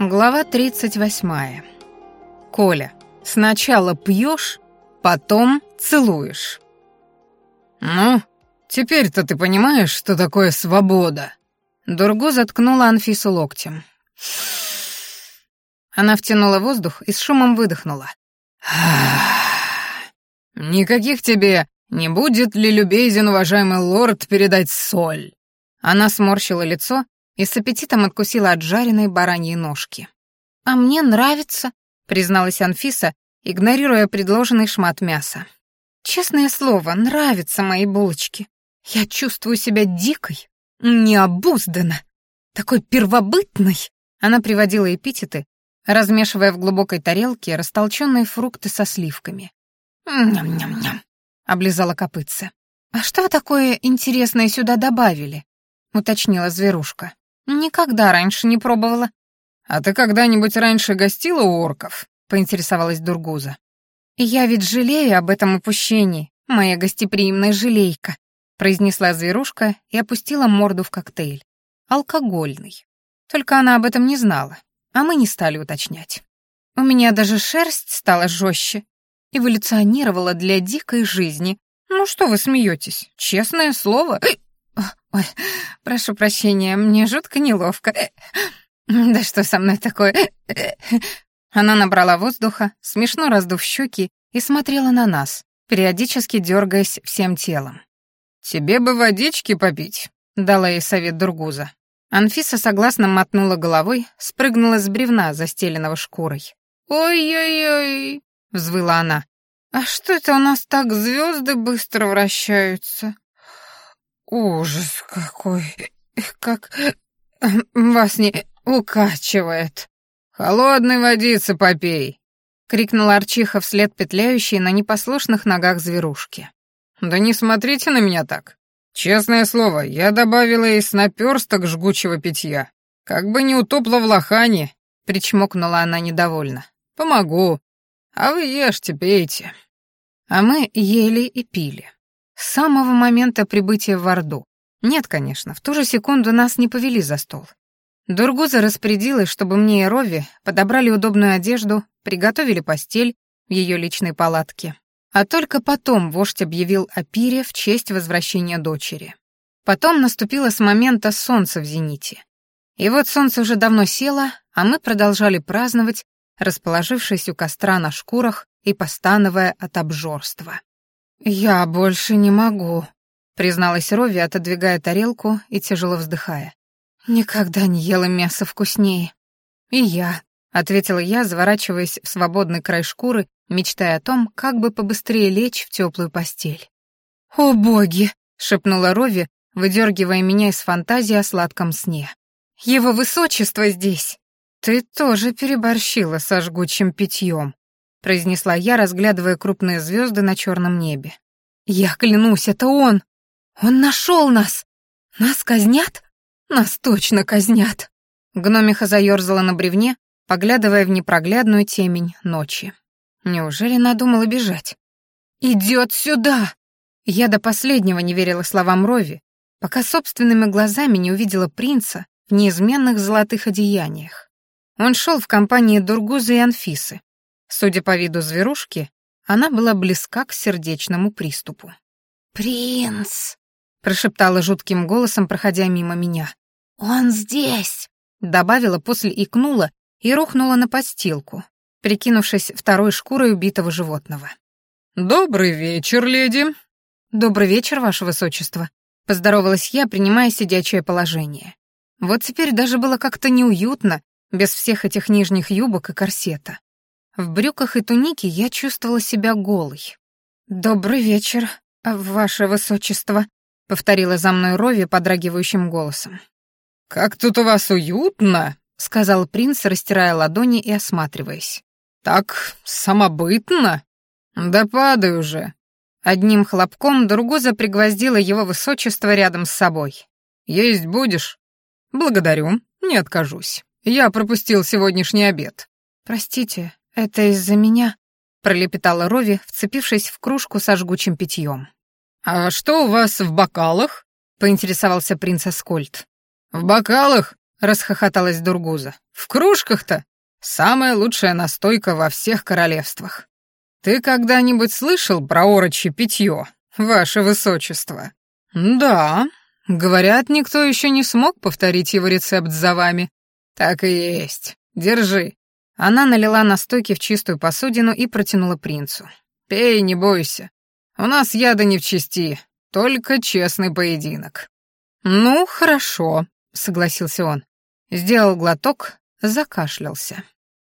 Глава 38. Коля, сначала пьешь, потом целуешь. «Ну, теперь-то ты понимаешь, что такое свобода?» Дургу заткнула Анфису локтем. Она втянула воздух и с шумом выдохнула. «Никаких тебе не будет ли любезен, уважаемый лорд, передать соль?» Она сморщила лицо и с аппетитом откусила от жареной бараньей ножки. «А мне нравится», — призналась Анфиса, игнорируя предложенный шмат мяса. «Честное слово, нравятся мои булочки. Я чувствую себя дикой, необузданно, такой первобытной». Она приводила эпитеты, размешивая в глубокой тарелке растолченные фрукты со сливками. «Ням-ням-ням», — облизала копытце. «А что такое интересное сюда добавили?» — уточнила зверушка. «Никогда раньше не пробовала». «А ты когда-нибудь раньше гостила у орков?» — поинтересовалась Дургуза. «Я ведь жалею об этом упущении, моя гостеприимная жалейка», — произнесла зверушка и опустила морду в коктейль. Алкогольный. Только она об этом не знала, а мы не стали уточнять. У меня даже шерсть стала жестче, эволюционировала для дикой жизни. Ну что вы смеетесь? Честное слово. Ой, прошу прощения, мне жутко неловко. Да что со мной такое? Она набрала воздуха, смешно раздув щеки, и смотрела на нас, периодически дергаясь всем телом. «Тебе бы водички попить», — дала ей совет Дургуза. Анфиса согласно мотнула головой, спрыгнула с бревна, застеленного шкурой. «Ой-ой-ой», — взвыла она. «А что это у нас так звезды быстро вращаются?» Ужас какой! Как вас не укачивает. Холодной водицы попей, крикнул Арчиха вслед петляющей на непослушных ногах зверушки. Да не смотрите на меня так. Честное слово, я добавила ей наперсток жгучего питья. Как бы не утопла в лохане, причмокнула она недовольно. Помогу. А вы ешьте, пейте. А мы ели и пили. Самого момента прибытия в Орду. Нет, конечно, в ту же секунду нас не повели за стол. Дургуза распорядилась, чтобы мне и Рови подобрали удобную одежду, приготовили постель в ее личной палатке. А только потом вождь объявил о пире в честь возвращения дочери. Потом наступило с момента солнца в зените. И вот солнце уже давно село, а мы продолжали праздновать, расположившись у костра на шкурах и постановая от обжорства. «Я больше не могу», — призналась Рови, отодвигая тарелку и тяжело вздыхая. «Никогда не ела мясо вкуснее». «И я», — ответила я, заворачиваясь в свободный край шкуры, мечтая о том, как бы побыстрее лечь в теплую постель. «О боги!» — шепнула Рови, выдергивая меня из фантазии о сладком сне. «Его высочество здесь!» «Ты тоже переборщила со жгучим питьем», произнесла я, разглядывая крупные звезды на черном небе. «Я клянусь, это он! Он нашел нас! Нас казнят? Нас точно казнят!» Гномиха заерзала на бревне, поглядывая в непроглядную темень ночи. Неужели надумала бежать? «Идет сюда!» Я до последнего не верила словам Рови, пока собственными глазами не увидела принца в неизменных золотых одеяниях. Он шел в компании Дургуза и Анфисы, Судя по виду зверушки, она была близка к сердечному приступу. «Принц!» — прошептала жутким голосом, проходя мимо меня. «Он здесь!» — добавила, после икнула и рухнула на подстилку, прикинувшись второй шкурой убитого животного. «Добрый вечер, леди!» «Добрый вечер, ваше высочество!» — поздоровалась я, принимая сидячее положение. Вот теперь даже было как-то неуютно, без всех этих нижних юбок и корсета. В брюках и тунике я чувствовала себя голой. «Добрый вечер, ваше высочество», — повторила за мной Рови подрагивающим голосом. «Как тут у вас уютно», — сказал принц, растирая ладони и осматриваясь. «Так самобытно? Да падай уже». Одним хлопком Другуза пригвоздила его высочество рядом с собой. «Есть будешь?» «Благодарю, не откажусь. Я пропустил сегодняшний обед». «Простите, «Это из-за меня?» — пролепетала Рови, вцепившись в кружку со жгучим питьем. «А что у вас в бокалах?» — поинтересовался принц Аскольд. «В бокалах? — расхохоталась Дургуза. «В кружках-то самая лучшая настойка во всех королевствах. Ты когда-нибудь слышал про орочье питье, ваше высочество?» «Да. Говорят, никто еще не смог повторить его рецепт за вами». «Так и есть. Держи». Она налила настойки в чистую посудину и протянула принцу. «Пей, не бойся. У нас яда не в чести, только честный поединок». «Ну, хорошо», — согласился он. Сделал глоток, закашлялся.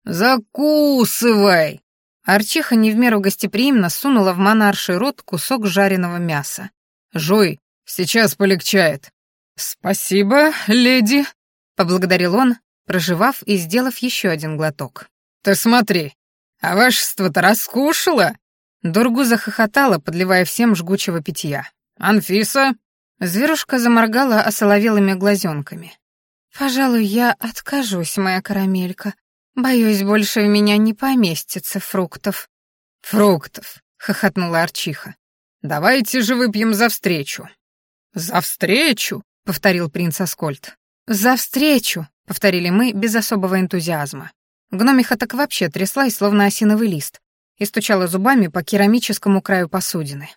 «Закусывай!» Арчиха не в меру гостеприимно сунула в монарший рот кусок жареного мяса. «Жуй, сейчас полегчает». «Спасибо, леди», — поблагодарил он, проживав и сделав еще один глоток. «Ты смотри, а вашество-то раскушало?» Дургу захохотала, подливая всем жгучего питья. «Анфиса?» Зверушка заморгала осоловелыми глазенками. «Пожалуй, я откажусь, моя карамелька. Боюсь, больше в меня не поместится фруктов». «Фруктов», — хохотнула Арчиха. «Давайте же выпьем за встречу». «За встречу», — повторил принц Аскольд. «За встречу», — повторили мы без особого энтузиазма. Гномиха так вообще тряслась, словно осиновый лист, и стучала зубами по керамическому краю посудины.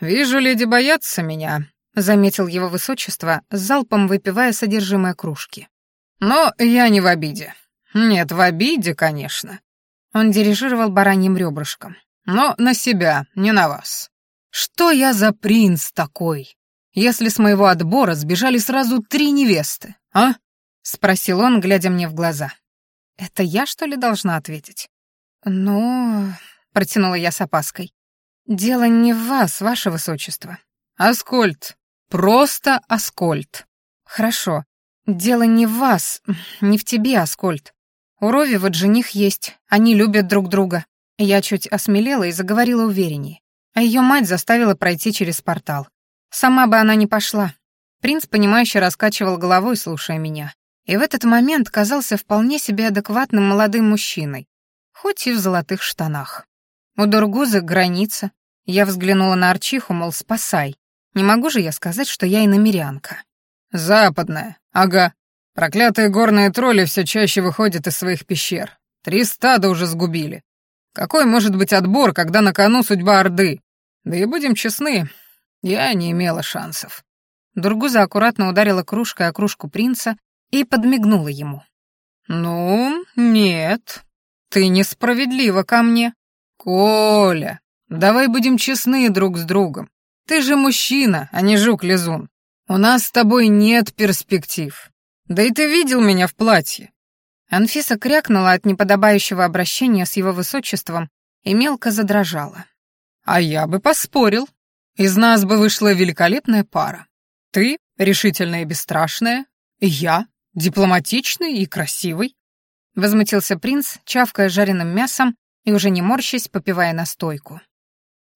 «Вижу, леди боятся меня», — заметил его высочество, залпом выпивая содержимое кружки. «Но я не в обиде. Нет, в обиде, конечно». Он дирижировал бараньим ребрышком. «Но на себя, не на вас. Что я за принц такой, если с моего отбора сбежали сразу три невесты, а?» — спросил он, глядя мне в глаза. «Это я, что ли, должна ответить?» «Ну...» — протянула я с опаской. «Дело не в вас, ваше высочество. Аскольд, Просто Аскольд. Хорошо. Дело не в вас, не в тебе, Аскольд. У Рови вот жених есть, они любят друг друга. Я чуть осмелела и заговорила увереннее. А ее мать заставила пройти через портал. Сама бы она не пошла. Принц, понимающе раскачивал головой, слушая меня. И в этот момент казался вполне себе адекватным молодым мужчиной, хоть и в золотых штанах. У Дургузы граница. Я взглянула на Арчиху, мол, спасай. Не могу же я сказать, что я иномерянка. Западная, ага. Проклятые горные тролли все чаще выходят из своих пещер. Три стада уже сгубили. Какой может быть отбор, когда на кону судьба Орды? Да и будем честны, я не имела шансов. Дургуза аккуратно ударила кружкой о кружку принца и подмигнула ему. «Ну, нет, ты несправедлива ко мне. Коля, давай будем честны друг с другом. Ты же мужчина, а не жук-лизун. У нас с тобой нет перспектив. Да и ты видел меня в платье». Анфиса крякнула от неподобающего обращения с его высочеством и мелко задрожала. «А я бы поспорил. Из нас бы вышла великолепная пара. Ты — решительная и бесстрашная, и я — дипломатичный и красивый». Возмутился принц, чавкая жареным мясом и уже не морщась, попивая настойку.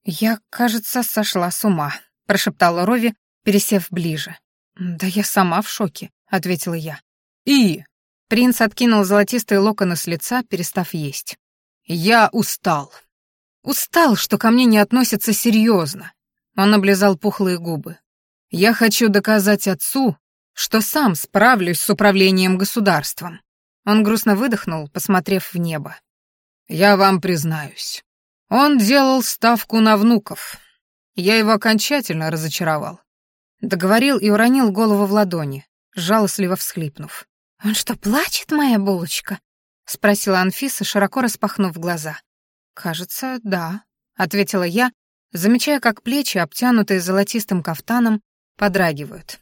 «Я, кажется, сошла с ума», — прошептала Рови, пересев ближе. «Да я сама в шоке», — ответила я. «И...» — принц откинул золотистые локоны с лица, перестав есть. «Я устал. Устал, что ко мне не относятся серьезно». Он облизал пухлые губы. «Я хочу доказать отцу, что сам справлюсь с управлением государством». Он грустно выдохнул, посмотрев в небо. «Я вам признаюсь. Он делал ставку на внуков. Я его окончательно разочаровал. Договорил и уронил голову в ладони, жалостливо всхлипнув. «Он что, плачет, моя булочка?» — спросила Анфиса, широко распахнув глаза. «Кажется, да», — ответила я, замечая, как плечи, обтянутые золотистым кафтаном, подрагивают.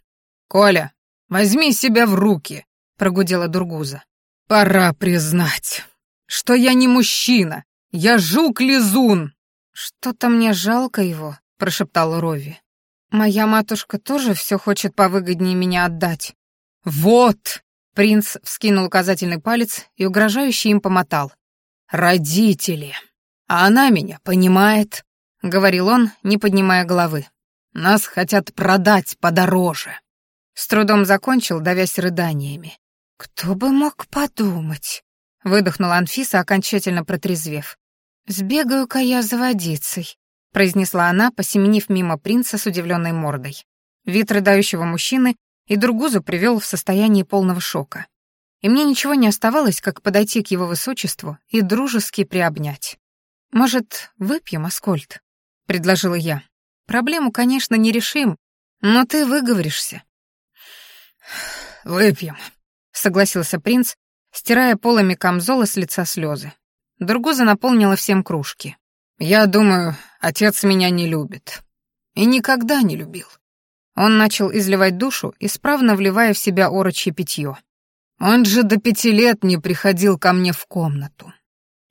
«Коля, возьми себя в руки», — прогудела Дургуза. «Пора признать, что я не мужчина, я жук-лизун!» «Что-то мне жалко его», — прошептал Рови. «Моя матушка тоже все хочет повыгоднее меня отдать». «Вот!» — принц вскинул указательный палец и угрожающе им помотал. «Родители! А она меня понимает», — говорил он, не поднимая головы. «Нас хотят продать подороже». С трудом закончил, давясь рыданиями. «Кто бы мог подумать?» — выдохнула Анфиса, окончательно протрезвев. «Сбегаю-ка я за водицей», — произнесла она, посеменив мимо принца с удивленной мордой. Вид рыдающего мужчины и Другузу привел в состояние полного шока. И мне ничего не оставалось, как подойти к его высочеству и дружески приобнять. «Может, выпьем, Аскольд?» — предложила я. «Проблему, конечно, не решим, но ты выговоришься». «Выпьем», — согласился принц, стирая полами камзола с лица слезы. Другуза наполнила всем кружки. «Я думаю, отец меня не любит. И никогда не любил». Он начал изливать душу, исправно вливая в себя орочье питье. Он же до пяти лет не приходил ко мне в комнату.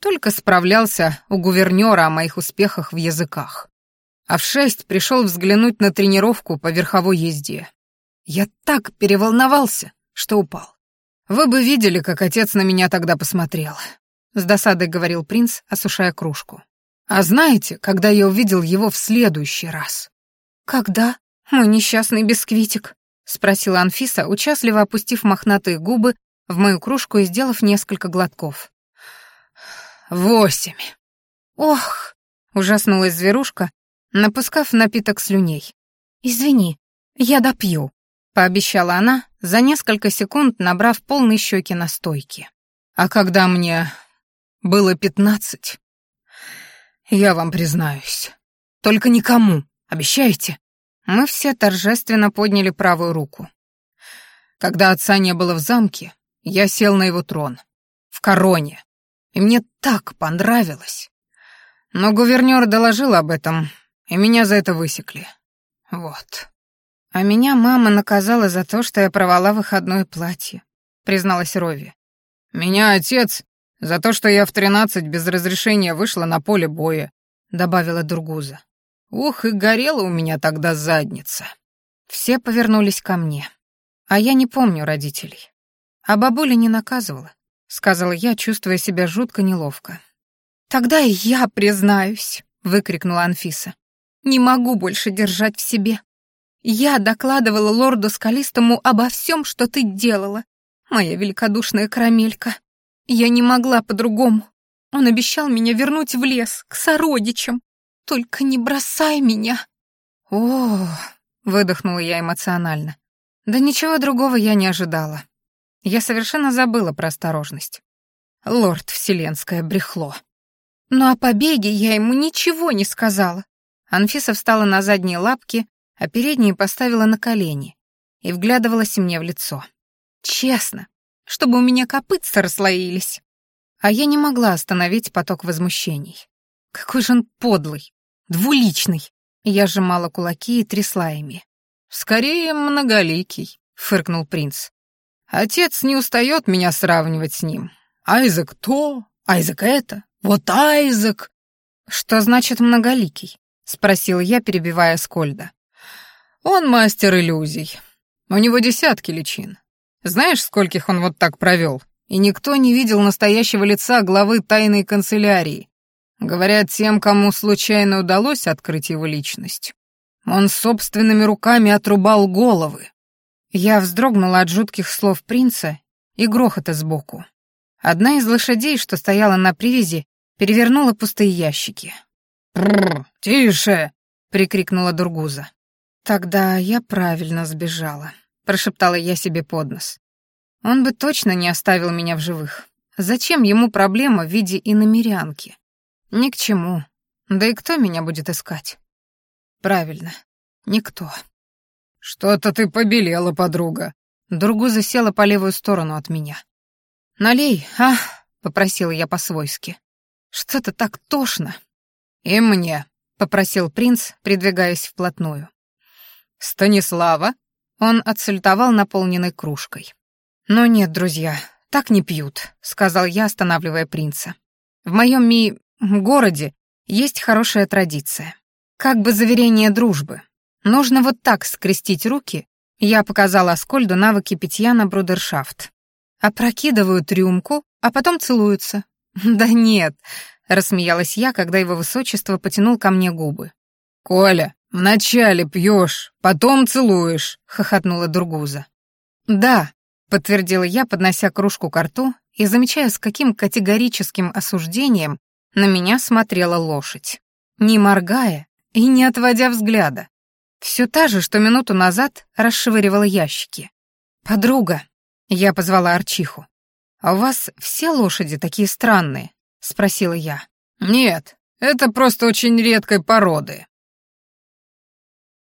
Только справлялся у гувернера о моих успехах в языках. А в шесть пришел взглянуть на тренировку по верховой езде. Я так переволновался, что упал. Вы бы видели, как отец на меня тогда посмотрел. С досадой говорил принц, осушая кружку. А знаете, когда я увидел его в следующий раз? Когда? Мой несчастный бисквитик, спросила Анфиса, участливо опустив мохнатые губы в мою кружку и сделав несколько глотков. Восемь. Ох, ужаснулась зверушка, напускав напиток слюней. Извини, я допью, пообещала она, за несколько секунд набрав полные щеки настойки. А когда мне было пятнадцать, я вам признаюсь, только никому, обещаете? Мы все торжественно подняли правую руку. Когда отца не было в замке, я сел на его трон, в короне, и мне так понравилось. Но гувернёр доложил об этом, и меня за это высекли. Вот. А меня мама наказала за то, что я провала выходное платье, призналась Рови. Меня отец за то, что я в тринадцать без разрешения вышла на поле боя, добавила Дургуза. Ух, и горела у меня тогда задница. Все повернулись ко мне. А я не помню родителей. А бабуля не наказывала, сказала я, чувствуя себя жутко неловко. Тогда и я признаюсь, выкрикнула Анфиса. Не могу больше держать в себе. Я докладывала лорду Скалистому обо всем, что ты делала, моя великодушная карамелька. Я не могла по-другому. Он обещал меня вернуть в лес, к сородичам. Только не бросай меня. О, выдохнула я эмоционально. Да ничего другого я не ожидала. Я совершенно забыла про осторожность. Лорд Вселенское брехло. Но о побеге я ему ничего не сказала. Анфиса встала на задние лапки, а передние поставила на колени и вглядывалась мне в лицо. Честно, чтобы у меня копытца расслоились. А я не могла остановить поток возмущений. Какой же он подлый. Двуличный. Я сжимала кулаки и трясла ими. «Скорее многоликий», — фыркнул принц. «Отец не устает меня сравнивать с ним. Айзек то, Айзек это, вот Айзек». «Что значит многоликий?» — спросил я, перебивая Скольда. «Он мастер иллюзий. У него десятки личин. Знаешь, скольких он вот так провел? И никто не видел настоящего лица главы тайной канцелярии. Говорят, тем, кому случайно удалось открыть его личность, он собственными руками отрубал головы. Я вздрогнула от жутких слов принца и грохота сбоку. Одна из лошадей, что стояла на привязи, перевернула пустые ящики. «Бррр, тише!» — прикрикнула Дургуза. «Тогда я правильно сбежала», — прошептала я себе под нос. «Он бы точно не оставил меня в живых. Зачем ему проблема в виде иномерянки? Ни к чему. Да и кто меня будет искать? Правильно, никто. Что-то ты побелела, подруга. Другу села по левую сторону от меня. Налей, а? попросила я по-свойски. Что-то так тошно. И мне, попросил принц, придвигаясь вплотную. Станислава? Он отсультовал наполненной кружкой. «Но нет, друзья, так не пьют», — сказал я, останавливая принца. «В моем ми городе есть хорошая традиция. Как бы заверение дружбы. Нужно вот так скрестить руки. Я показала Аскольду навыки питья на брудершафт. Опрокидывают рюмку, а потом целуются. «Да нет», — рассмеялась я, когда его высочество потянул ко мне губы. «Коля, вначале пьешь, потом целуешь», — хохотнула Другуза. «Да», — подтвердила я, поднося кружку к рту и замечая, с каким категорическим осуждением на меня смотрела лошадь, не моргая и не отводя взгляда. Все та же, что минуту назад расшвыривала ящики. «Подруга», — я позвала Арчиху, — «а у вас все лошади такие странные?» — спросила я. «Нет, это просто очень редкой породы»,